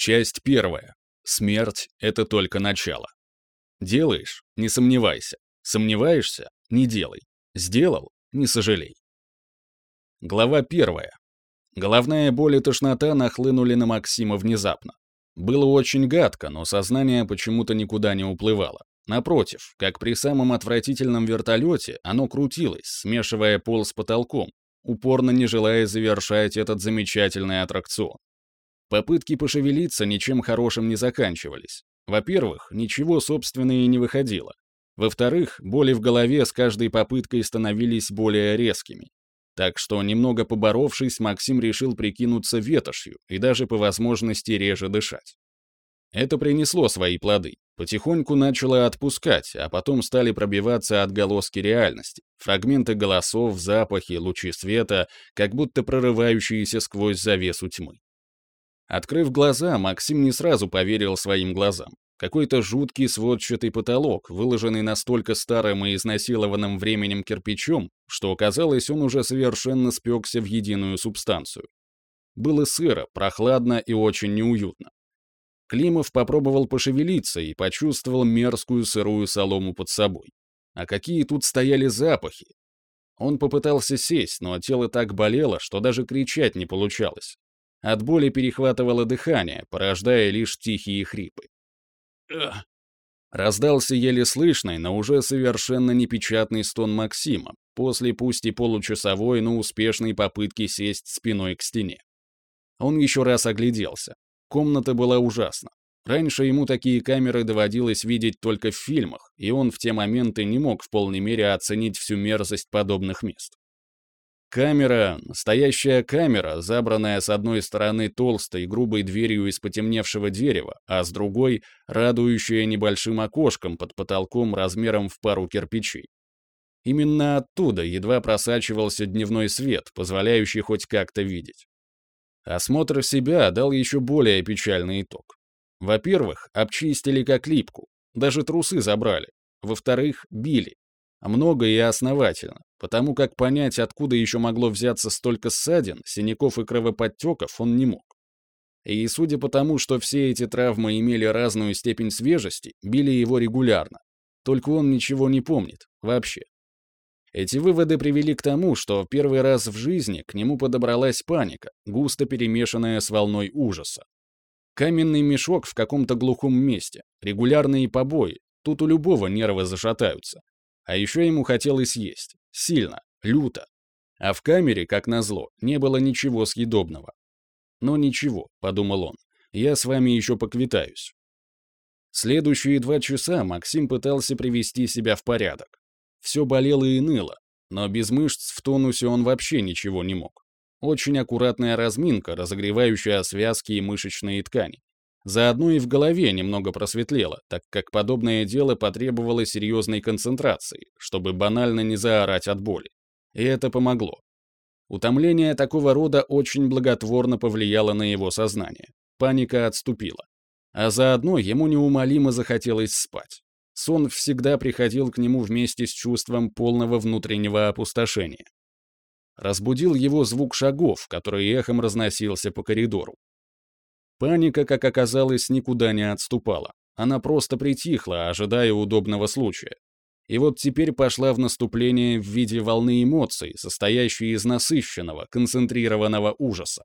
Часть первая. Смерть — это только начало. Делаешь — не сомневайся. Сомневаешься — не делай. Сделал — не сожалей. Глава первая. Головная боль и тошнота нахлынули на Максима внезапно. Было очень гадко, но сознание почему-то никуда не уплывало. Напротив, как при самом отвратительном вертолете, оно крутилось, смешивая пол с потолком, упорно не желая завершать этот замечательный аттракцион. Попытки пошевелиться ничем хорошим не заканчивались. Во-первых, ничего собственного не выходило. Во-вторых, боли в голове с каждой попыткой становились более резкими. Так что, немного поборовшись, Максим решил прикинуться ветошью и даже по возможности реже дышать. Это принесло свои плоды. Потихоньку начало отпускать, а потом стали пробиваться отголоски реальности, фрагменты голосов, запахи, лучи света, как будто прорывающиеся сквозь завесу тьмы. Открыв глаза, Максим не сразу поверил своим глазам. Какой-то жуткий сводчатый потолок, выложенный настолько старым и изнасилованным временем кирпичом, что, казалось, он уже совершенно спекся в единую субстанцию. Было сыро, прохладно и очень неуютно. Климов попробовал пошевелиться и почувствовал мерзкую сырую солому под собой. А какие тут стояли запахи! Он попытался сесть, но тело так болело, что даже кричать не получалось. От боли перехватывало дыхание, порождая лишь тихие хрипы. Раздался еле слышный, но уже совершенно непечатный стон Максима, после пусть и получасовой, но успешной попытки сесть спиной к стене. Он еще раз огляделся. Комната была ужасна. Раньше ему такие камеры доводилось видеть только в фильмах, и он в те моменты не мог в полной мере оценить всю мерзость подобных мест. Камера, настоящая камера, забранная с одной стороны толстой грубой дверью из потемневшего дерева, а с другой — радующая небольшим окошком под потолком размером в пару кирпичей. Именно оттуда едва просачивался дневной свет, позволяющий хоть как-то видеть. Осмотр себя дал еще более печальный итог. Во-первых, обчистили как липку, даже трусы забрали. Во-вторых, били. Много и основательно, потому как понять, откуда еще могло взяться столько ссадин, синяков и кровоподтеков, он не мог. И судя по тому, что все эти травмы имели разную степень свежести, били его регулярно. Только он ничего не помнит, вообще. Эти выводы привели к тому, что первый раз в жизни к нему подобралась паника, густо перемешанная с волной ужаса. Каменный мешок в каком-то глухом месте, регулярные побои, тут у любого нервы зашатаются. А еще ему хотелось есть. Сильно, люто. А в камере, как назло, не было ничего съедобного. Но ничего, подумал он, я с вами еще поквитаюсь. Следующие два часа Максим пытался привести себя в порядок. Все болело и ныло, но без мышц в тонусе он вообще ничего не мог. Очень аккуратная разминка, разогревающая связки и мышечные ткани. Заодно и в голове немного просветлело, так как подобное дело потребовало серьезной концентрации, чтобы банально не заорать от боли. И это помогло. Утомление такого рода очень благотворно повлияло на его сознание. Паника отступила. А заодно ему неумолимо захотелось спать. Сон всегда приходил к нему вместе с чувством полного внутреннего опустошения. Разбудил его звук шагов, который эхом разносился по коридору. Паника, как оказалось, никуда не отступала. Она просто притихла, ожидая удобного случая. И вот теперь пошла в наступление в виде волны эмоций, состоящей из насыщенного, концентрированного ужаса.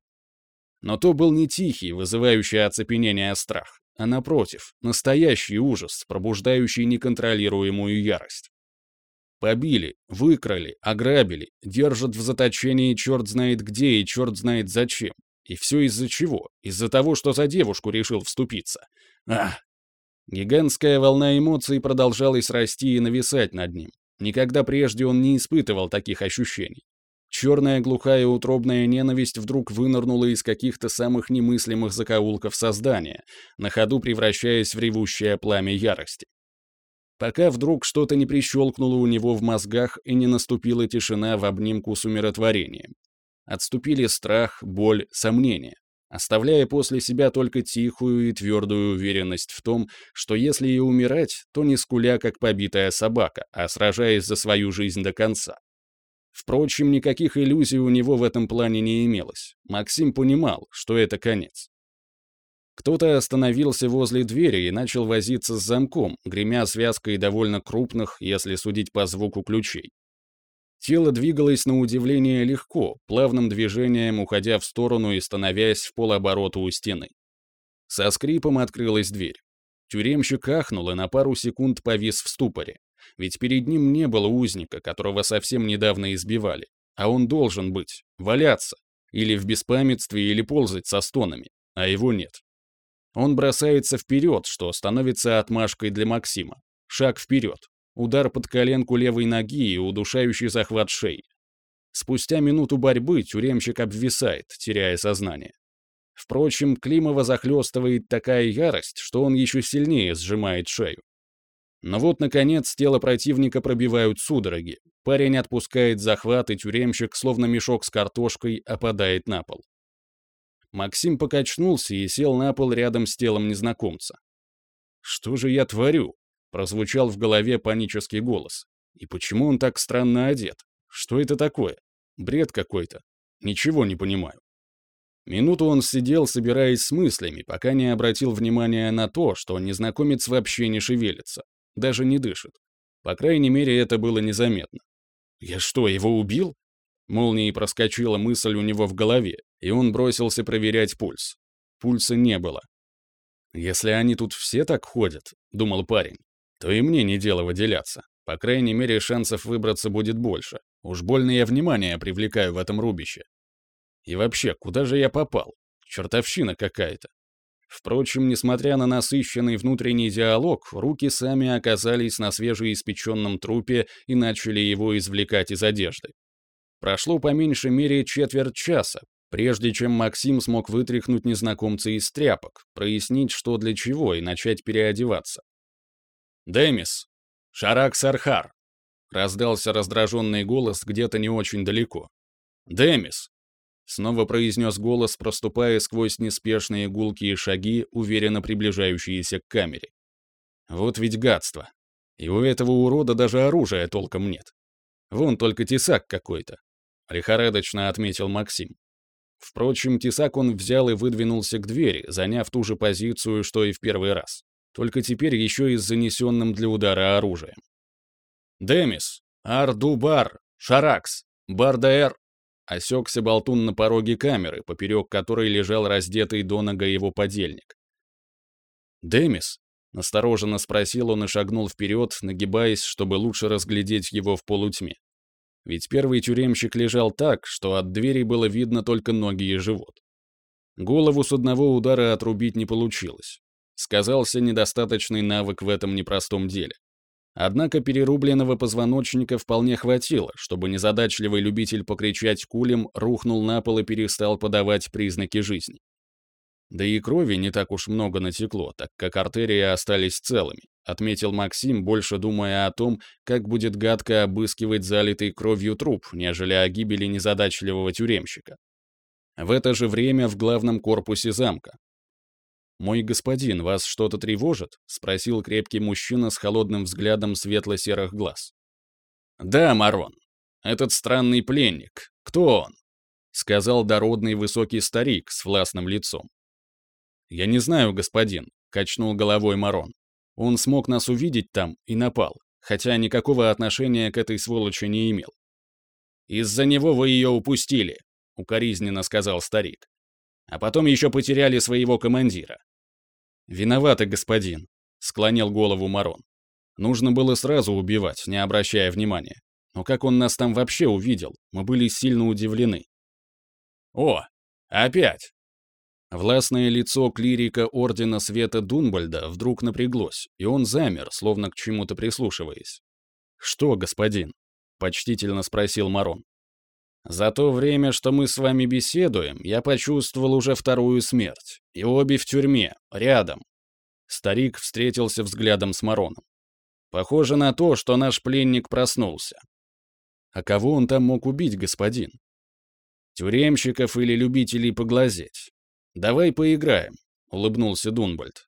Но то был не тихий, вызывающий оцепенение страх а напротив, настоящий ужас, пробуждающий неконтролируемую ярость. Побили, выкрали, ограбили, держат в заточении черт знает где и черт знает зачем. И все из-за чего? Из-за того, что за девушку решил вступиться. Ах! Гигантская волна эмоций продолжалась расти и нависать над ним. Никогда прежде он не испытывал таких ощущений. Черная глухая утробная ненависть вдруг вынырнула из каких-то самых немыслимых закоулков создания, на ходу превращаясь в ревущее пламя ярости. Пока вдруг что-то не прищелкнуло у него в мозгах и не наступила тишина в обнимку с умиротворением. Отступили страх, боль, сомнения, оставляя после себя только тихую и твердую уверенность в том, что если и умирать, то не скуля, как побитая собака, а сражаясь за свою жизнь до конца. Впрочем, никаких иллюзий у него в этом плане не имелось. Максим понимал, что это конец. Кто-то остановился возле двери и начал возиться с замком, гремя связкой довольно крупных, если судить по звуку ключей. Тело двигалось на удивление легко, плавным движением уходя в сторону и становясь в полоборота у стены. Со скрипом открылась дверь. Тюремщик ахнул и на пару секунд повис в ступоре. Ведь перед ним не было узника, которого совсем недавно избивали. А он должен быть, валяться, или в беспамятстве, или ползать со стонами, а его нет. Он бросается вперед, что становится отмашкой для Максима. Шаг вперед. Удар под коленку левой ноги и удушающий захват шеи. Спустя минуту борьбы тюремщик обвисает, теряя сознание. Впрочем, Климова захлестывает такая ярость, что он еще сильнее сжимает шею. Но вот, наконец, тело противника пробивают судороги. Парень отпускает захват, и тюремщик, словно мешок с картошкой, опадает на пол. Максим покачнулся и сел на пол рядом с телом незнакомца. «Что же я творю?» — прозвучал в голове панический голос. «И почему он так странно одет? Что это такое? Бред какой-то. Ничего не понимаю». Минуту он сидел, собираясь с мыслями, пока не обратил внимания на то, что незнакомец вообще не шевелится, даже не дышит. По крайней мере, это было незаметно. «Я что, его убил?» Молнией проскочила мысль у него в голове, и он бросился проверять пульс. Пульса не было. «Если они тут все так ходят», — думал парень, — «то и мне не дело выделяться. По крайней мере, шансов выбраться будет больше. Уж больно я внимание привлекаю в этом рубище. И вообще, куда же я попал? Чертовщина какая-то. Впрочем, несмотря на насыщенный внутренний диалог, руки сами оказались на свежеиспеченном трупе и начали его извлекать из одежды. Прошло по меньшей мере четверть часа, прежде чем Максим смог вытряхнуть незнакомца из тряпок, прояснить, что для чего, и начать переодеваться. «Демис! Шарак Сархар!» — раздался раздраженный голос где-то не очень далеко. «Демис! Снова произнес голос, проступая сквозь неспешные гулкие шаги, уверенно приближающиеся к камере. Вот ведь гадство. И у этого урода даже оружия толком нет. Вон только тесак какой-то. Лихорадочно отметил Максим. Впрочем, тесак он взял и выдвинулся к двери, заняв ту же позицию, что и в первый раз. Только теперь еще и с занесенным для удара оружием. «Демис! Ардубар! Шаракс! Бардаэр!» Осекся болтун на пороге камеры, поперек которой лежал раздетый до нога его подельник. «Демис?» — настороженно спросил он и шагнул вперед, нагибаясь, чтобы лучше разглядеть его в полутьме. Ведь первый тюремщик лежал так, что от двери было видно только ноги и живот. Голову с одного удара отрубить не получилось. Сказался недостаточный навык в этом непростом деле. Однако перерубленного позвоночника вполне хватило, чтобы незадачливый любитель покричать кулем рухнул на пол и перестал подавать признаки жизни. Да и крови не так уж много натекло, так как артерии остались целыми, отметил Максим, больше думая о том, как будет гадко обыскивать залитый кровью труп, нежели о гибели незадачливого тюремщика. В это же время в главном корпусе замка, «Мой господин, вас что-то тревожит?» — спросил крепкий мужчина с холодным взглядом светло-серых глаз. «Да, Марон. Этот странный пленник. Кто он?» — сказал дородный высокий старик с властным лицом. «Я не знаю, господин», — качнул головой Марон. «Он смог нас увидеть там и напал, хотя никакого отношения к этой сволочи не имел». «Из-за него вы ее упустили», — укоризненно сказал старик. «А потом еще потеряли своего командира. «Виноваты, господин», — склонил голову Марон. «Нужно было сразу убивать, не обращая внимания. Но как он нас там вообще увидел? Мы были сильно удивлены». «О, опять!» Властное лицо клирика Ордена Света Дунбальда вдруг напряглось, и он замер, словно к чему-то прислушиваясь. «Что, господин?» — почтительно спросил Марон. За то время, что мы с вами беседуем, я почувствовал уже вторую смерть. И обе в тюрьме, рядом. Старик встретился взглядом с Мароном. Похоже на то, что наш пленник проснулся. А кого он там мог убить, господин? Тюремщиков или любителей поглазеть? Давай поиграем, улыбнулся Дунбальд.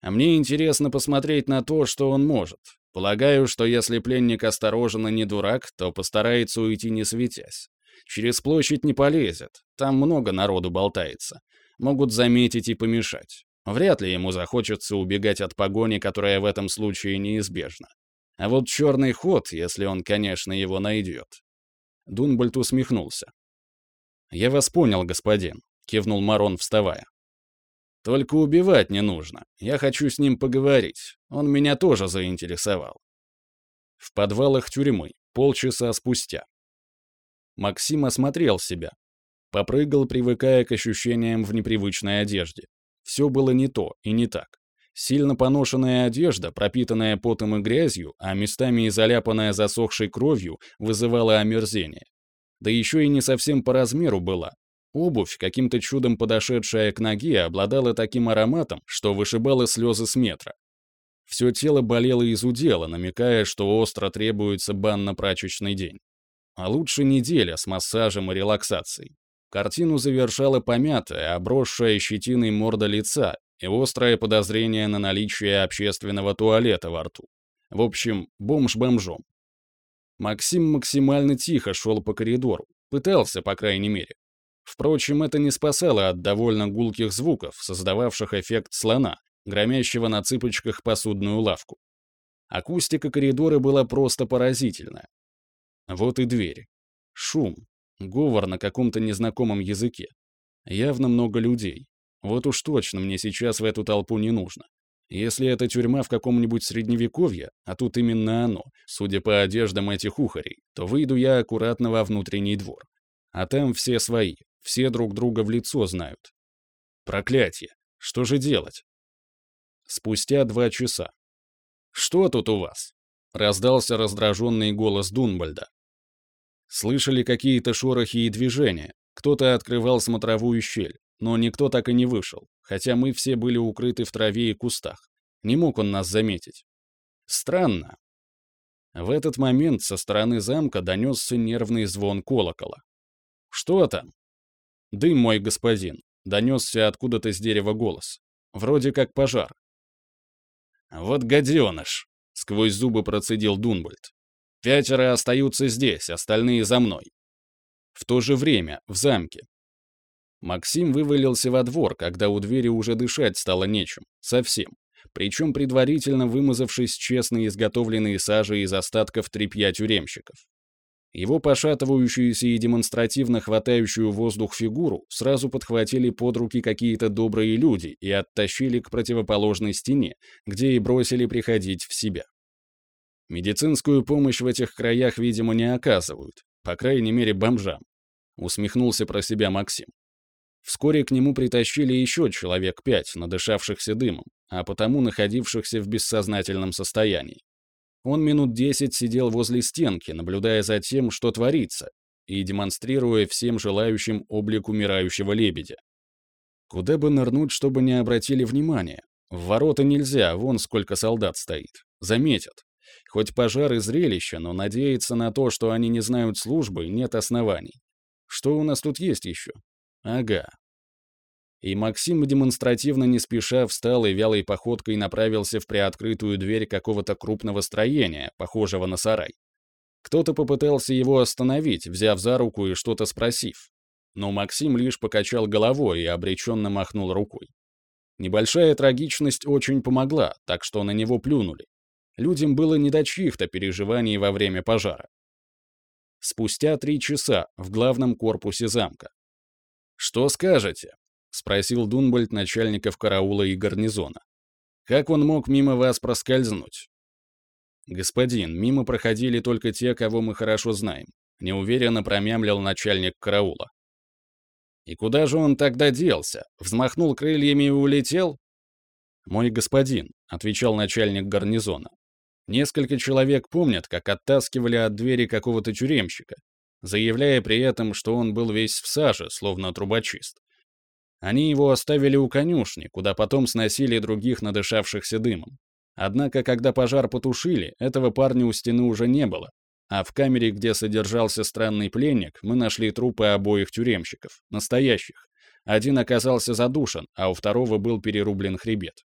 А мне интересно посмотреть на то, что он может. Полагаю, что если пленник осторожен и не дурак, то постарается уйти не светясь. Через площадь не полезет, там много народу болтается. могут заметить и помешать. Вряд ли ему захочется убегать от погони, которая в этом случае неизбежна. А вот черный ход, если он, конечно, его найдет. Дунбальд усмехнулся. «Я вас понял, господин», — кивнул Марон, вставая. «Только убивать не нужно. Я хочу с ним поговорить. Он меня тоже заинтересовал». В подвалах тюрьмы, полчаса спустя. Максим осмотрел себя. Попрыгал, привыкая к ощущениям в непривычной одежде. Все было не то и не так. Сильно поношенная одежда, пропитанная потом и грязью, а местами и заляпанная засохшей кровью, вызывала омерзение. Да еще и не совсем по размеру была. Обувь, каким-то чудом подошедшая к ноге, обладала таким ароматом, что вышибала слезы с метра. Все тело болело и зудело, намекая, что остро требуется банно-прачечный день. А лучше неделя с массажем и релаксацией. Картину завершала помятая, обросшая щетиной морда лица и острое подозрение на наличие общественного туалета во рту. В общем, бомж бомжом. Максим максимально тихо шел по коридору, пытался, по крайней мере. Впрочем, это не спасало от довольно гулких звуков, создававших эффект слона, громящего на цыпочках посудную лавку. Акустика коридора была просто поразительная. Вот и дверь. Шум. Говор на каком-то незнакомом языке. Явно много людей. Вот уж точно мне сейчас в эту толпу не нужно. Если это тюрьма в каком-нибудь средневековье, а тут именно оно, судя по одеждам этих ухарей, то выйду я аккуратно во внутренний двор. А там все свои, все друг друга в лицо знают. Проклятие! Что же делать? Спустя два часа. «Что тут у вас?» — раздался раздраженный голос Дунбальда. Слышали какие-то шорохи и движения. Кто-то открывал смотровую щель, но никто так и не вышел, хотя мы все были укрыты в траве и кустах. Не мог он нас заметить. Странно. В этот момент со стороны замка донесся нервный звон колокола. «Что там?» «Дым, мой господин», — донесся откуда-то с дерева голос. «Вроде как пожар». «Вот гаденыш!» — сквозь зубы процедил Дунбальд. Пятеро остаются здесь, остальные за мной. В то же время, в замке. Максим вывалился во двор, когда у двери уже дышать стало нечем. Совсем. Причем предварительно вымазавшись честно изготовленной сажей из остатков тряпья тюремщиков. Его пошатывающуюся и демонстративно хватающую воздух фигуру сразу подхватили под руки какие-то добрые люди и оттащили к противоположной стене, где и бросили приходить в себя. Медицинскую помощь в этих краях, видимо, не оказывают, по крайней мере, бомжам. Усмехнулся про себя Максим. Вскоре к нему притащили еще человек пять, надышавшихся дымом, а потому находившихся в бессознательном состоянии. Он минут десять сидел возле стенки, наблюдая за тем, что творится, и демонстрируя всем желающим облик умирающего лебедя. Куда бы нырнуть, чтобы не обратили внимания? В ворота нельзя, вон сколько солдат стоит. Заметят. Хоть пожар и зрелище, но надеяться на то, что они не знают службы, нет оснований. Что у нас тут есть еще? Ага. И Максим демонстративно не спеша встал и вялой походкой направился в приоткрытую дверь какого-то крупного строения, похожего на сарай. Кто-то попытался его остановить, взяв за руку и что-то спросив. Но Максим лишь покачал головой и обреченно махнул рукой. Небольшая трагичность очень помогла, так что на него плюнули. Людям было не до чьих-то переживаний во время пожара. Спустя три часа в главном корпусе замка. «Что скажете?» — спросил Дунбальд начальников караула и гарнизона. «Как он мог мимо вас проскользнуть?» «Господин, мимо проходили только те, кого мы хорошо знаем», — неуверенно промямлил начальник караула. «И куда же он тогда делся? Взмахнул крыльями и улетел?» «Мой господин», — отвечал начальник гарнизона, Несколько человек помнят, как оттаскивали от двери какого-то тюремщика, заявляя при этом, что он был весь в саже, словно трубочист. Они его оставили у конюшни, куда потом сносили других надышавшихся дымом. Однако, когда пожар потушили, этого парня у стены уже не было, а в камере, где содержался странный пленник, мы нашли трупы обоих тюремщиков, настоящих. Один оказался задушен, а у второго был перерублен хребет.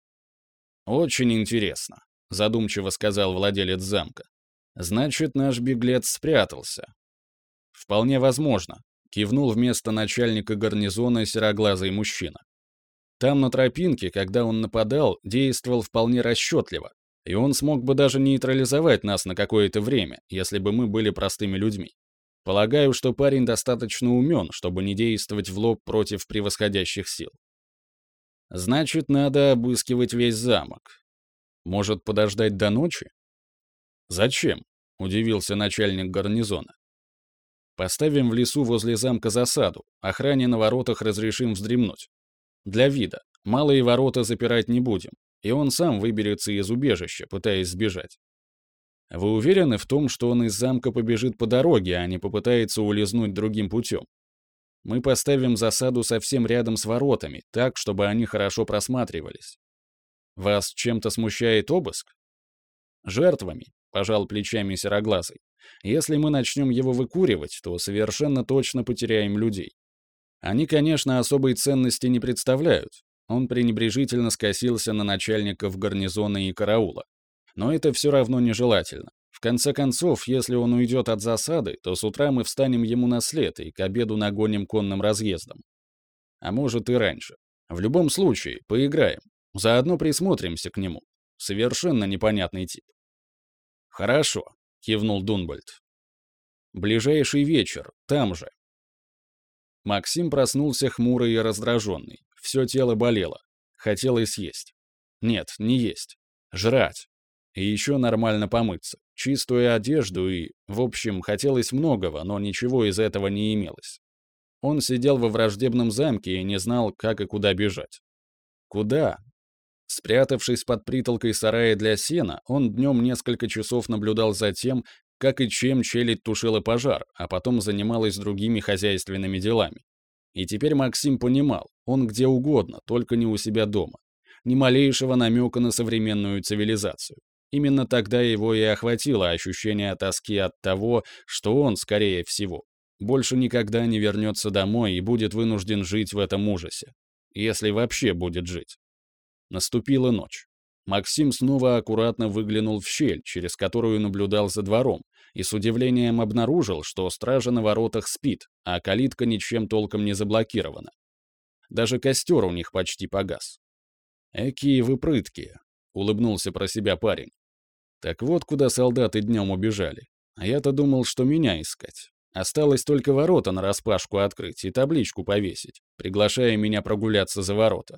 Очень интересно задумчиво сказал владелец замка. Значит, наш беглец спрятался. Вполне возможно, кивнул вместо начальника гарнизона сероглазый мужчина. Там на тропинке, когда он нападал, действовал вполне расчетливо, и он смог бы даже нейтрализовать нас на какое-то время, если бы мы были простыми людьми. Полагаю, что парень достаточно умен, чтобы не действовать в лоб против превосходящих сил. Значит, надо обыскивать весь замок. Может, подождать до ночи? Зачем? Удивился начальник гарнизона. Поставим в лесу возле замка засаду, охране на воротах разрешим вздремнуть. Для вида. Малые ворота запирать не будем, и он сам выберется из убежища, пытаясь сбежать. Вы уверены в том, что он из замка побежит по дороге, а не попытается улизнуть другим путем? Мы поставим засаду совсем рядом с воротами, так, чтобы они хорошо просматривались. Вас чем-то смущает обыск? Жертвами, пожал плечами сероглазый. Если мы начнем его выкуривать, то совершенно точно потеряем людей. Они, конечно, особой ценности не представляют. Он пренебрежительно скосился на начальников гарнизона и караула. Но это все равно нежелательно. В конце концов, если он уйдет от засады, то с утра мы встанем ему на след и к обеду нагоним конным разъездом. А может и раньше. В любом случае, поиграем. Заодно присмотримся к нему. Совершенно непонятный тип. «Хорошо», — кивнул Дунбальд. «Ближайший вечер, там же». Максим проснулся хмурый и раздраженный. Все тело болело. Хотелось есть. Нет, не есть. Жрать. И еще нормально помыться. Чистую одежду и... В общем, хотелось многого, но ничего из этого не имелось. Он сидел во враждебном замке и не знал, как и куда бежать. Куда? Спрятавшись под притолкой сарая для сена, он днем несколько часов наблюдал за тем, как и чем челядь тушила пожар, а потом занималась другими хозяйственными делами. И теперь Максим понимал, он где угодно, только не у себя дома. Ни малейшего намека на современную цивилизацию. Именно тогда его и охватило ощущение тоски от того, что он, скорее всего, больше никогда не вернется домой и будет вынужден жить в этом ужасе. Если вообще будет жить. Наступила ночь. Максим снова аккуратно выглянул в щель, через которую наблюдал за двором, и с удивлением обнаружил, что стража на воротах спит, а калитка ничем толком не заблокирована. Даже костер у них почти погас. «Экие вы прыткие», — улыбнулся про себя парень. Так вот, куда солдаты днем убежали. А я-то думал, что меня искать. Осталось только ворота нараспашку открыть и табличку повесить, приглашая меня прогуляться за ворота.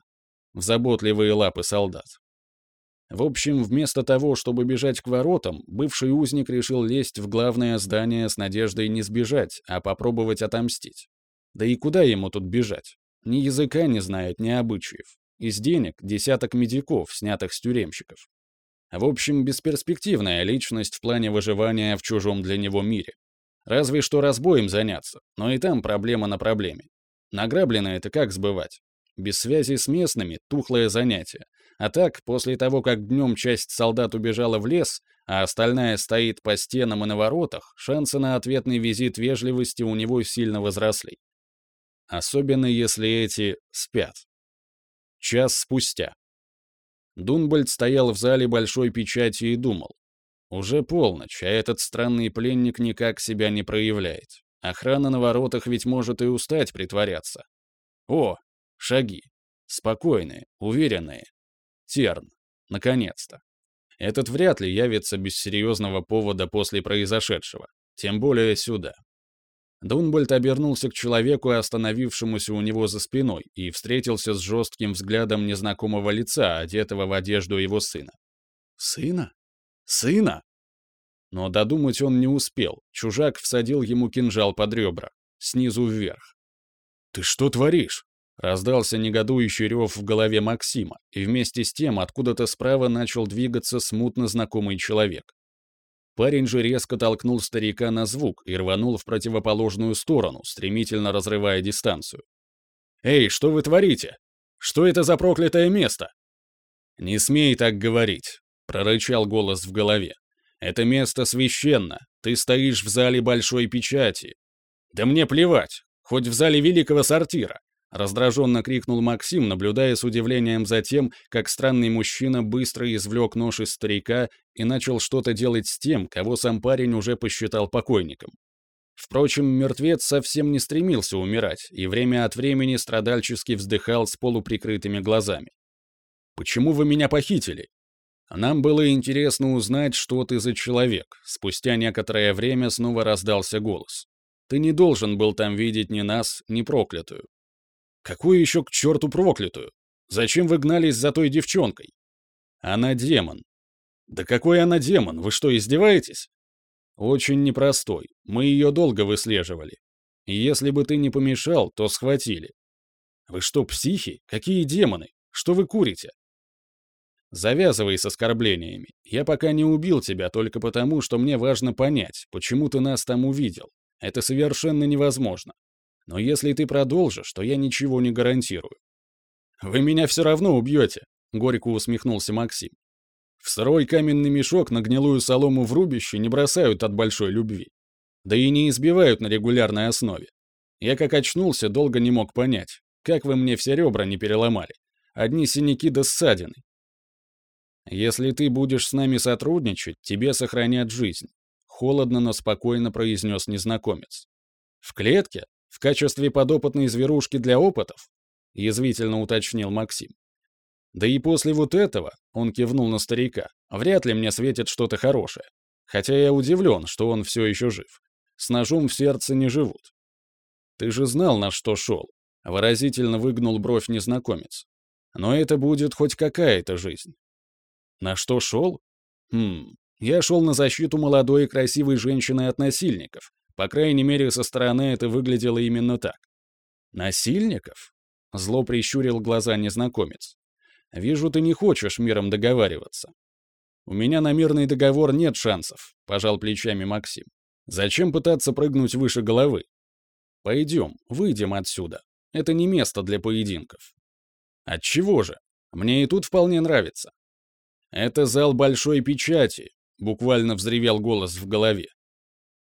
В заботливые лапы солдат. В общем, вместо того, чтобы бежать к воротам, бывший узник решил лезть в главное здание с надеждой не сбежать, а попробовать отомстить. Да и куда ему тут бежать? Ни языка не знает, ни обычаев. Из денег десяток медиков, снятых с тюремщиков. В общем, бесперспективная личность в плане выживания в чужом для него мире. Разве что разбоем заняться, но и там проблема на проблеме. Награбленное это как сбывать? Без связи с местными — тухлое занятие. А так, после того, как днем часть солдат убежала в лес, а остальная стоит по стенам и на воротах, шансы на ответный визит вежливости у него сильно возросли. Особенно если эти спят. Час спустя. Дунбальд стоял в зале большой печати и думал. Уже полночь, а этот странный пленник никак себя не проявляет. Охрана на воротах ведь может и устать притворяться. О, шаги. Спокойные, уверенные. Терн. Наконец-то. Этот вряд ли явится без серьезного повода после произошедшего. Тем более сюда. Дунбольд обернулся к человеку, остановившемуся у него за спиной, и встретился с жестким взглядом незнакомого лица, одетого в одежду его сына. «Сына? Сына?» Но додумать он не успел. Чужак всадил ему кинжал под ребра, снизу вверх. «Ты что творишь?» Раздался негодующий рев в голове Максима, и вместе с тем откуда-то справа начал двигаться смутно знакомый человек. Парень же резко толкнул старика на звук и рванул в противоположную сторону, стремительно разрывая дистанцию. «Эй, что вы творите? Что это за проклятое место?» «Не смей так говорить», — прорычал голос в голове. «Это место священно. Ты стоишь в зале большой печати». «Да мне плевать. Хоть в зале великого сортира. Раздраженно крикнул Максим, наблюдая с удивлением за тем, как странный мужчина быстро извлек нож из старика и начал что-то делать с тем, кого сам парень уже посчитал покойником. Впрочем, мертвец совсем не стремился умирать и время от времени страдальчески вздыхал с полуприкрытыми глазами. «Почему вы меня похитили?» Нам было интересно узнать, что ты за человек. Спустя некоторое время снова раздался голос. Ты не должен был там видеть ни нас, ни проклятую. Какую еще к черту проклятую? Зачем вы гнались за той девчонкой? Она демон. Да какой она демон? Вы что, издеваетесь? Очень непростой. Мы ее долго выслеживали. И если бы ты не помешал, то схватили. Вы что, психи? Какие демоны? Что вы курите? Завязывай с оскорблениями. Я пока не убил тебя только потому, что мне важно понять, почему ты нас там увидел. Это совершенно невозможно. Но если ты продолжишь, то я ничего не гарантирую. Вы меня все равно убьете, горько усмехнулся Максим. В сырой каменный мешок на гнилую солому в рубище не бросают от большой любви. Да и не избивают на регулярной основе. Я как очнулся, долго не мог понять, как вы мне все ребра не переломали. Одни синяки да ссадины. Если ты будешь с нами сотрудничать, тебе сохранят жизнь. Холодно, но спокойно произнес незнакомец. В клетке? В качестве подопытной зверушки для опытов? Язвительно уточнил Максим. Да и после вот этого, он кивнул на старика, вряд ли мне светит что-то хорошее. Хотя я удивлен, что он все еще жив. С ножом в сердце не живут. Ты же знал, на что шел. Выразительно выгнул бровь незнакомец. Но это будет хоть какая-то жизнь. На что шел? Хм, я шел на защиту молодой и красивой женщины от насильников. По крайней мере, со стороны это выглядело именно так. Насильников? Зло прищурил глаза незнакомец. Вижу, ты не хочешь миром договариваться. У меня на мирный договор нет шансов, пожал плечами Максим. Зачем пытаться прыгнуть выше головы? Пойдем, выйдем отсюда. Это не место для поединков. От чего же? Мне и тут вполне нравится. Это зал большой печати, буквально взревел голос в голове.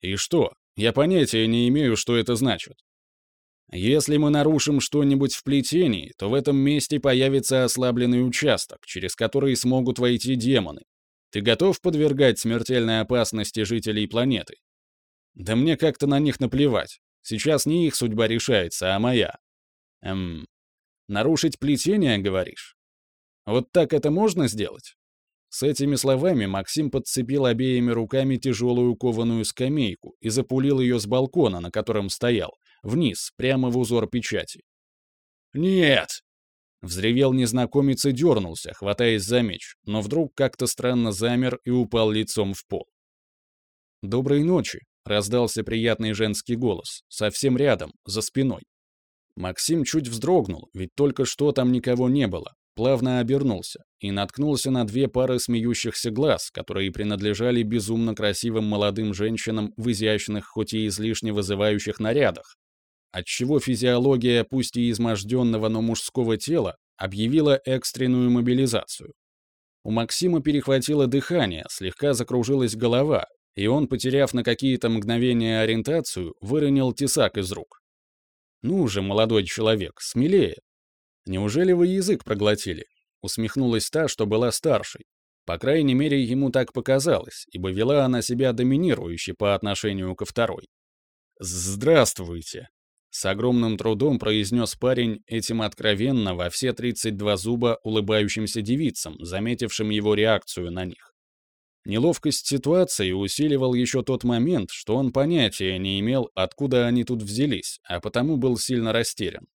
И что? Я понятия не имею, что это значит. Если мы нарушим что-нибудь в плетении, то в этом месте появится ослабленный участок, через который смогут войти демоны. Ты готов подвергать смертельной опасности жителей планеты? Да мне как-то на них наплевать. Сейчас не их судьба решается, а моя. Эм, нарушить плетение, говоришь? Вот так это можно сделать? С этими словами Максим подцепил обеими руками тяжелую кованую скамейку и запулил ее с балкона, на котором стоял, вниз, прямо в узор печати. «Нет!» Взревел незнакомец и дернулся, хватаясь за меч, но вдруг как-то странно замер и упал лицом в пол. «Доброй ночи!» — раздался приятный женский голос, совсем рядом, за спиной. Максим чуть вздрогнул, ведь только что там никого не было, плавно обернулся и наткнулся на две пары смеющихся глаз, которые принадлежали безумно красивым молодым женщинам в изящных, хоть и излишне вызывающих нарядах, отчего физиология, пусть и изможденного, но мужского тела, объявила экстренную мобилизацию. У Максима перехватило дыхание, слегка закружилась голова, и он, потеряв на какие-то мгновения ориентацию, выронил тесак из рук. «Ну же, молодой человек, смелее!» «Неужели вы язык проглотили?» — усмехнулась та, что была старшей. По крайней мере, ему так показалось, ибо вела она себя доминирующе по отношению ко второй. «Здравствуйте!» — с огромным трудом произнес парень этим откровенно во все 32 зуба улыбающимся девицам, заметившим его реакцию на них. Неловкость ситуации усиливал еще тот момент, что он понятия не имел, откуда они тут взялись, а потому был сильно растерян.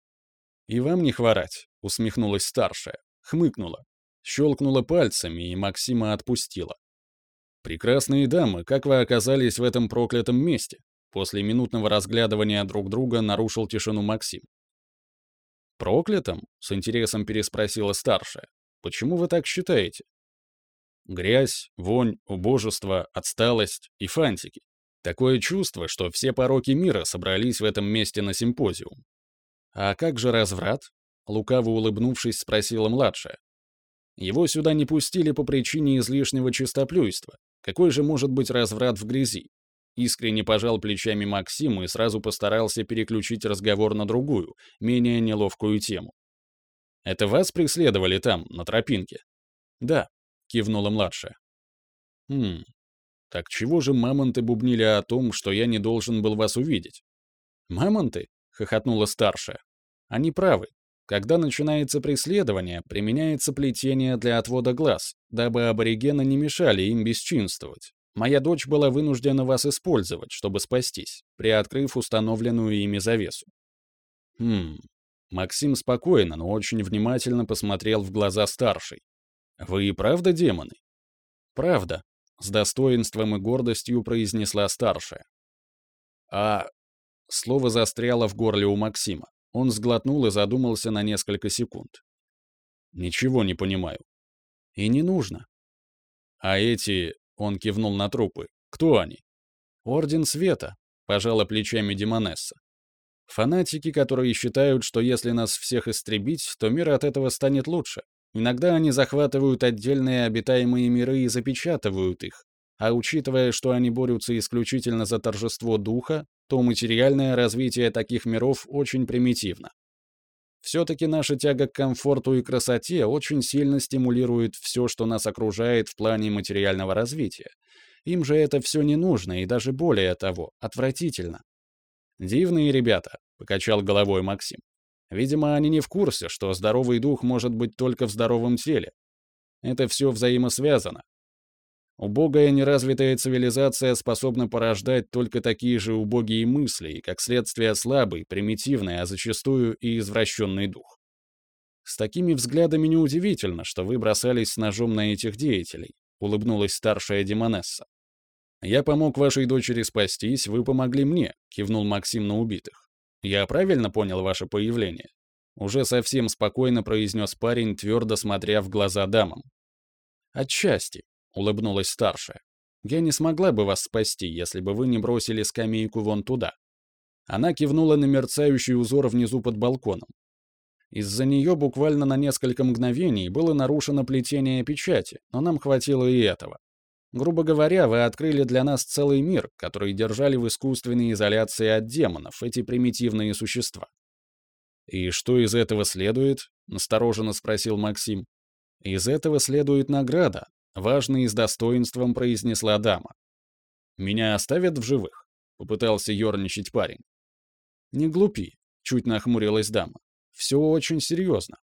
«И вам не хворать», — усмехнулась старшая, хмыкнула, щелкнула пальцами и Максима отпустила. «Прекрасные дамы, как вы оказались в этом проклятом месте?» После минутного разглядывания друг друга нарушил тишину Максим. «Проклятым?» — с интересом переспросила старшая. «Почему вы так считаете?» Грязь, вонь, убожество, отсталость и фантики. Такое чувство, что все пороки мира собрались в этом месте на симпозиум. «А как же разврат?» — лукаво улыбнувшись, спросила младшая. «Его сюда не пустили по причине излишнего чистоплюйства. Какой же может быть разврат в грязи?» Искренне пожал плечами Максим и сразу постарался переключить разговор на другую, менее неловкую тему. «Это вас преследовали там, на тропинке?» «Да», — кивнула младшая. «Хм, Так чего же мамонты бубнили о том, что я не должен был вас увидеть? Мамонты? Хохотнула старшая. Они правы. Когда начинается преследование, применяется плетение для отвода глаз, дабы аборигены не мешали им бесчинствовать. Моя дочь была вынуждена вас использовать, чтобы спастись, приоткрыв установленную ими завесу. Хм. Максим спокойно, но очень внимательно посмотрел в глаза старшей. Вы и правда демоны? Правда, с достоинством и гордостью произнесла старшая. А слово застряло в горле у Максима. Он сглотнул и задумался на несколько секунд. «Ничего не понимаю». «И не нужно». «А эти...» — он кивнул на трупы. «Кто они?» «Орден Света», — пожала плечами Демонесса. «Фанатики, которые считают, что если нас всех истребить, то мир от этого станет лучше. Иногда они захватывают отдельные обитаемые миры и запечатывают их, а учитывая, что они борются исключительно за торжество духа, то материальное развитие таких миров очень примитивно. Все-таки наша тяга к комфорту и красоте очень сильно стимулирует все, что нас окружает в плане материального развития. Им же это все не нужно и даже более того, отвратительно. «Дивные ребята», — покачал головой Максим. «Видимо, они не в курсе, что здоровый дух может быть только в здоровом теле. Это все взаимосвязано. Убогая неразвитая цивилизация способна порождать только такие же убогие мысли как следствие, слабый, примитивный, а зачастую и извращенный дух. С такими взглядами неудивительно, что вы бросались с ножом на этих деятелей, улыбнулась старшая демонесса. Я помог вашей дочери спастись, вы помогли мне, кивнул Максим на убитых. Я правильно понял ваше появление? Уже совсем спокойно произнес парень, твердо смотря в глаза дамам. Отчасти, — улыбнулась старшая. «Я не смогла бы вас спасти, если бы вы не бросили скамейку вон туда». Она кивнула на мерцающий узор внизу под балконом. Из-за нее буквально на несколько мгновений было нарушено плетение печати, но нам хватило и этого. Грубо говоря, вы открыли для нас целый мир, который держали в искусственной изоляции от демонов, эти примитивные существа. «И что из этого следует?» — настороженно спросил Максим. «Из этого следует награда, Важно и с достоинством произнесла дама. «Меня оставят в живых?» — попытался ерничать парень. «Не глупи», — чуть нахмурилась дама. «Все очень серьезно.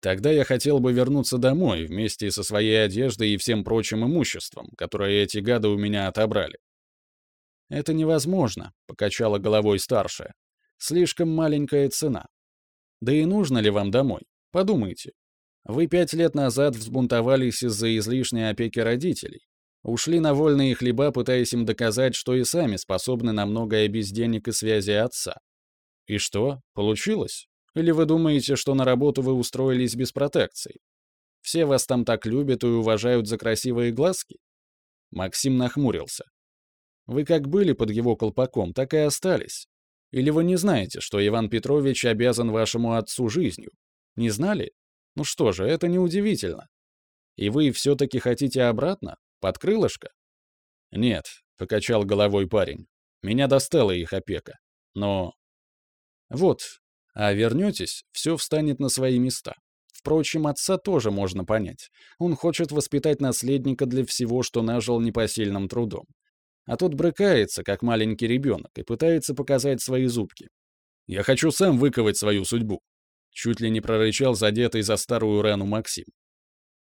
Тогда я хотел бы вернуться домой вместе со своей одеждой и всем прочим имуществом, которое эти гады у меня отобрали». «Это невозможно», — покачала головой старшая. «Слишком маленькая цена. Да и нужно ли вам домой? Подумайте, вы пять лет назад взбунтовались из-за излишней опеки родителей. Ушли на вольные хлеба, пытаясь им доказать, что и сами способны на многое без денег и связи отца. И что, получилось? Или вы думаете, что на работу вы устроились без протекции? Все вас там так любят и уважают за красивые глазки? Максим нахмурился. Вы как были под его колпаком, так и остались. Или вы не знаете, что Иван Петрович обязан вашему отцу жизнью? Не знали? Ну что же, это неудивительно. И вы все-таки хотите обратно? Под крылышко? Нет, покачал головой парень. Меня достала их опека. Но... Вот, а вернетесь, все встанет на свои места. Впрочем, отца тоже можно понять. Он хочет воспитать наследника для всего, что нажил непосильным трудом. А тот брыкается, как маленький ребенок, и пытается показать свои зубки. Я хочу сам выковать свою судьбу. Чуть ли не прорычал задетый за старую рану Максим.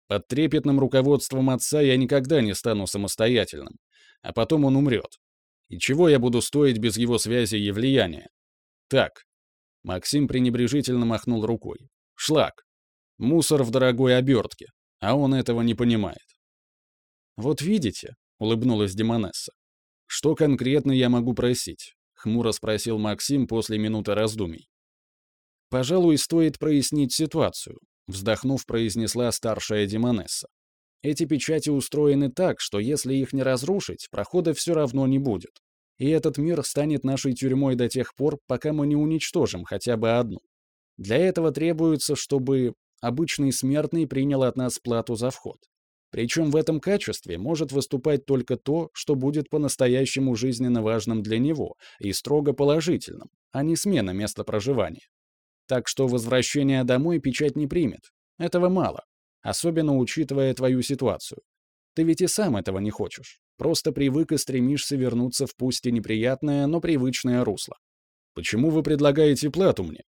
Под трепетным руководством отца я никогда не стану самостоятельным, а потом он умрет. И чего я буду стоить без его связи и влияния? Так. Максим пренебрежительно махнул рукой. Шлак. Мусор в дорогой обертке. А он этого не понимает. «Вот видите», — улыбнулась Демонесса. «Что конкретно я могу просить?» — хмуро спросил Максим после минуты раздумий. «Пожалуй, стоит прояснить ситуацию», — вздохнув, произнесла старшая демонесса. «Эти печати устроены так, что если их не разрушить, прохода все равно не будет. И этот мир станет нашей тюрьмой до тех пор, пока мы не уничтожим хотя бы одну. Для этого требуется, чтобы обычный смертный принял от нас плату за вход. Причем в этом качестве может выступать только то, что будет по-настоящему жизненно важным для него и строго положительным, а не смена места проживания. Так что возвращение домой печать не примет. Этого мало, особенно учитывая твою ситуацию. Ты ведь и сам этого не хочешь. Просто привык и стремишься вернуться в пусть и неприятное, но привычное русло. Почему вы предлагаете плату мне?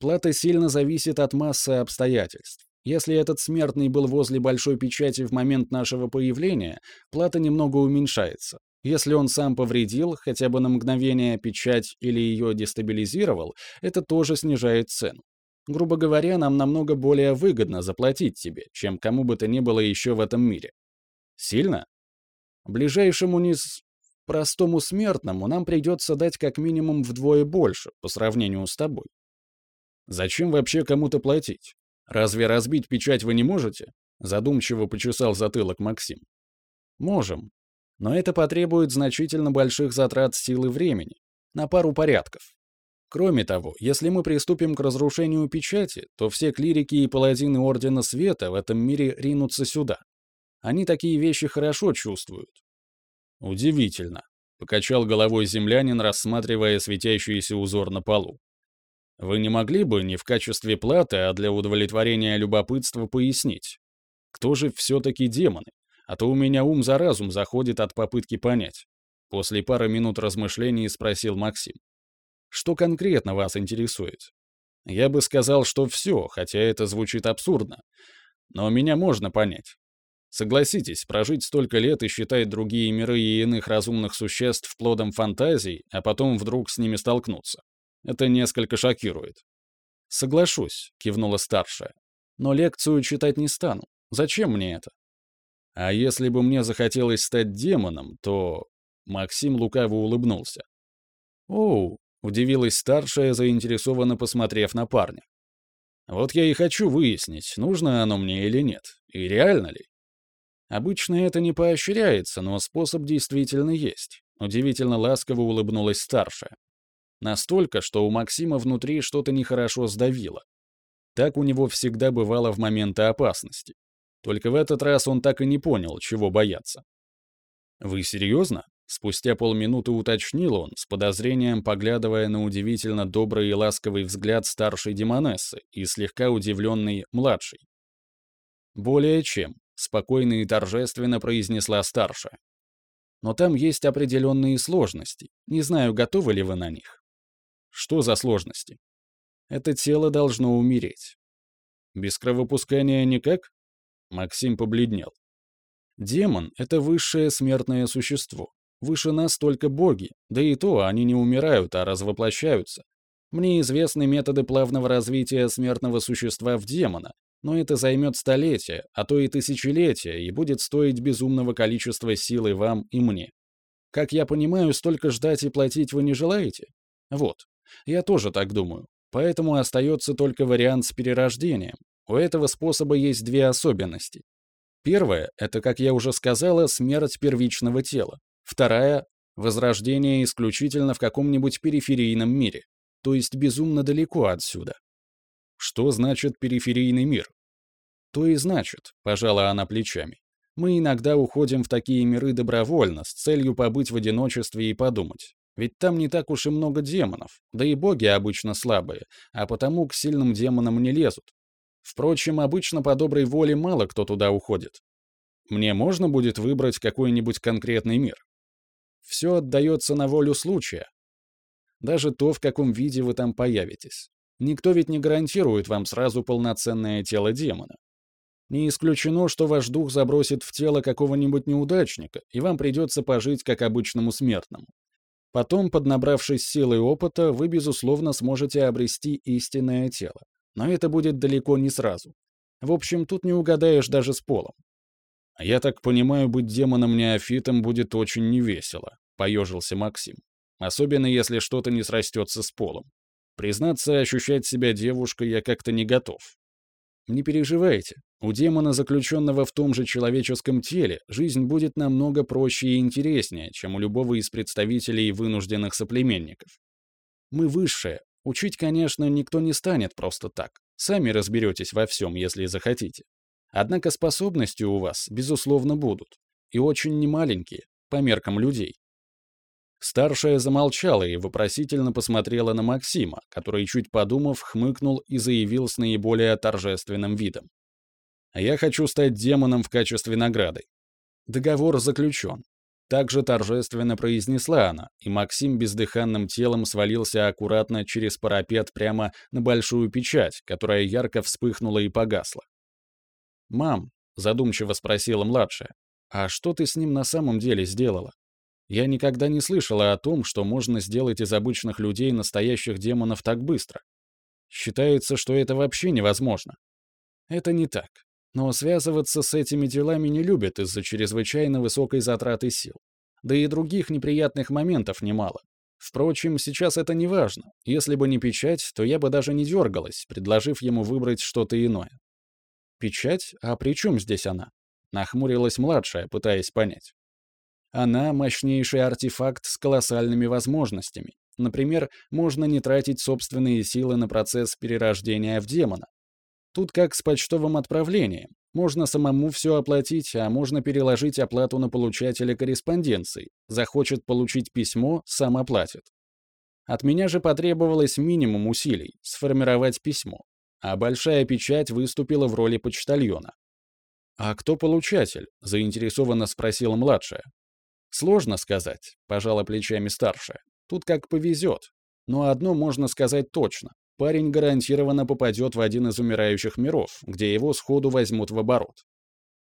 Плата сильно зависит от массы обстоятельств. Если этот смертный был возле большой печати в момент нашего появления, плата немного уменьшается. Если он сам повредил, хотя бы на мгновение печать или ее дестабилизировал, это тоже снижает цену. Грубо говоря, нам намного более выгодно заплатить тебе, чем кому бы то ни было еще в этом мире. Сильно? Ближайшему низ... простому смертному нам придется дать как минимум вдвое больше по сравнению с тобой. Зачем вообще кому-то платить? Разве разбить печать вы не можете? Задумчиво почесал затылок Максим. Можем. Но это потребует значительно больших затрат сил и времени. На пару порядков. Кроме того, если мы приступим к разрушению печати, то все клирики и паладины Ордена Света в этом мире ринутся сюда. Они такие вещи хорошо чувствуют. Удивительно, покачал головой землянин, рассматривая светящийся узор на полу. Вы не могли бы не в качестве платы, а для удовлетворения любопытства пояснить, кто же все-таки демоны? А то у меня ум за разум заходит от попытки понять. После пары минут размышлений спросил Максим. Что конкретно вас интересует? Я бы сказал, что все, хотя это звучит абсурдно. Но меня можно понять. Согласитесь, прожить столько лет и считать другие миры и иных разумных существ плодом фантазий, а потом вдруг с ними столкнуться. Это несколько шокирует. «Соглашусь», — кивнула старшая. «Но лекцию читать не стану. Зачем мне это?» «А если бы мне захотелось стать демоном, то...» Максим лукаво улыбнулся. «Оу», — удивилась старшая, заинтересованно посмотрев на парня. «Вот я и хочу выяснить, нужно оно мне или нет, и реально ли. Обычно это не поощряется, но способ действительно есть. Удивительно ласково улыбнулась старшая. Настолько, что у Максима внутри что-то нехорошо сдавило. Так у него всегда бывало в моменты опасности. Только в этот раз он так и не понял, чего бояться. «Вы серьезно?» — спустя полминуты уточнил он, с подозрением поглядывая на удивительно добрый и ласковый взгляд старшей демонессы и слегка удивленный младшей. «Более чем», спокойно и торжественно произнесла старшая. Но там есть определенные сложности. Не знаю, готовы ли вы на них. Что за сложности? Это тело должно умереть. Без кровопускания никак? Максим побледнел. Демон — это высшее смертное существо. Выше нас только боги, да и то они не умирают, а развоплощаются. Мне известны методы плавного развития смертного существа в демона, но это займет столетия, а то и тысячелетия, и будет стоить безумного количества силы вам и мне. Как я понимаю, столько ждать и платить вы не желаете? Вот. Я тоже так думаю. Поэтому остается только вариант с перерождением. У этого способа есть две особенности. Первая — это, как я уже сказала, смерть первичного тела. Вторая — возрождение исключительно в каком-нибудь периферийном мире, то есть безумно далеко отсюда. Что значит периферийный мир? То и значит, пожала она плечами. Мы иногда уходим в такие миры добровольно, с целью побыть в одиночестве и подумать. Ведь там не так уж и много демонов, да и боги обычно слабые, а потому к сильным демонам не лезут. Впрочем, обычно по доброй воле мало кто туда уходит. Мне можно будет выбрать какой-нибудь конкретный мир? Все отдается на волю случая. Даже то, в каком виде вы там появитесь. Никто ведь не гарантирует вам сразу полноценное тело демона. Не исключено, что ваш дух забросит в тело какого-нибудь неудачника, и вам придется пожить как обычному смертному. Потом, поднабравшись силы опыта, вы, безусловно, сможете обрести истинное тело. Но это будет далеко не сразу. В общем, тут не угадаешь даже с полом. «Я так понимаю, быть демоном-неофитом будет очень невесело», — поежился Максим. «Особенно, если что-то не срастется с полом. Признаться, ощущать себя девушкой я как-то не готов. Не переживайте, у демона, заключенного в том же человеческом теле, жизнь будет намного проще и интереснее, чем у любого из представителей вынужденных соплеменников. Мы высшие. Учить, конечно, никто не станет просто так. Сами разберетесь во всем, если захотите. Однако способности у вас, безусловно, будут. И очень немаленькие, по меркам людей. Старшая замолчала и вопросительно посмотрела на Максима, который, чуть подумав, хмыкнул и заявил с наиболее торжественным видом. «Я хочу стать демоном в качестве награды». Договор заключен. Также торжественно произнесла она, и Максим бездыханным телом свалился аккуратно через парапет прямо на большую печать, которая ярко вспыхнула и погасла. «Мам», — задумчиво спросила младшая, «а что ты с ним на самом деле сделала? Я никогда не слышала о том, что можно сделать из обычных людей настоящих демонов так быстро. Считается, что это вообще невозможно. Это не так. Но связываться с этими делами не любят из-за чрезвычайно высокой затраты сил. Да и других неприятных моментов немало. Впрочем, сейчас это не важно. Если бы не печать, то я бы даже не дергалась, предложив ему выбрать что-то иное. Печать? А при чем здесь она? Нахмурилась младшая, пытаясь понять. Она — мощнейший артефакт с колоссальными возможностями. Например, можно не тратить собственные силы на процесс перерождения в демона, Тут как с почтовым отправлением. Можно самому все оплатить, а можно переложить оплату на получателя корреспонденции. Захочет получить письмо, сам оплатит. От меня же потребовалось минимум усилий — сформировать письмо, а большая печать выступила в роли почтальона. «А кто получатель?» — заинтересованно спросила младшая. «Сложно сказать», — пожала плечами старшая. «Тут как повезет. Но одно можно сказать точно парень гарантированно попадет в один из умирающих миров, где его сходу возьмут в оборот.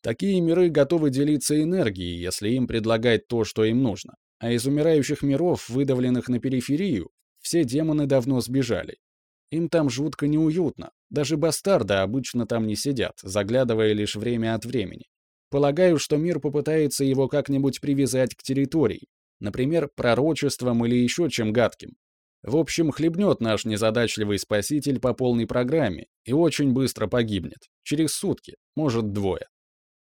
Такие миры готовы делиться энергией, если им предлагать то, что им нужно. А из умирающих миров, выдавленных на периферию, все демоны давно сбежали. Им там жутко неуютно. Даже бастарды обычно там не сидят, заглядывая лишь время от времени. Полагаю, что мир попытается его как-нибудь привязать к территории, например, пророчеством или еще чем гадким, в общем, хлебнет наш незадачливый спаситель по полной программе и очень быстро погибнет. Через сутки, может, двое.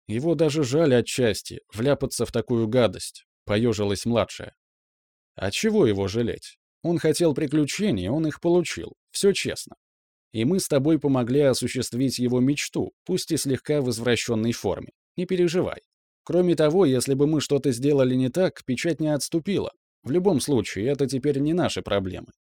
Его даже жаль отчасти, вляпаться в такую гадость, поежилась младшая. А чего его жалеть? Он хотел приключений, он их получил. Все честно. И мы с тобой помогли осуществить его мечту, пусть и слегка в извращенной форме. Не переживай. Кроме того, если бы мы что-то сделали не так, печать не отступила. В любом случае, это теперь не наши проблемы.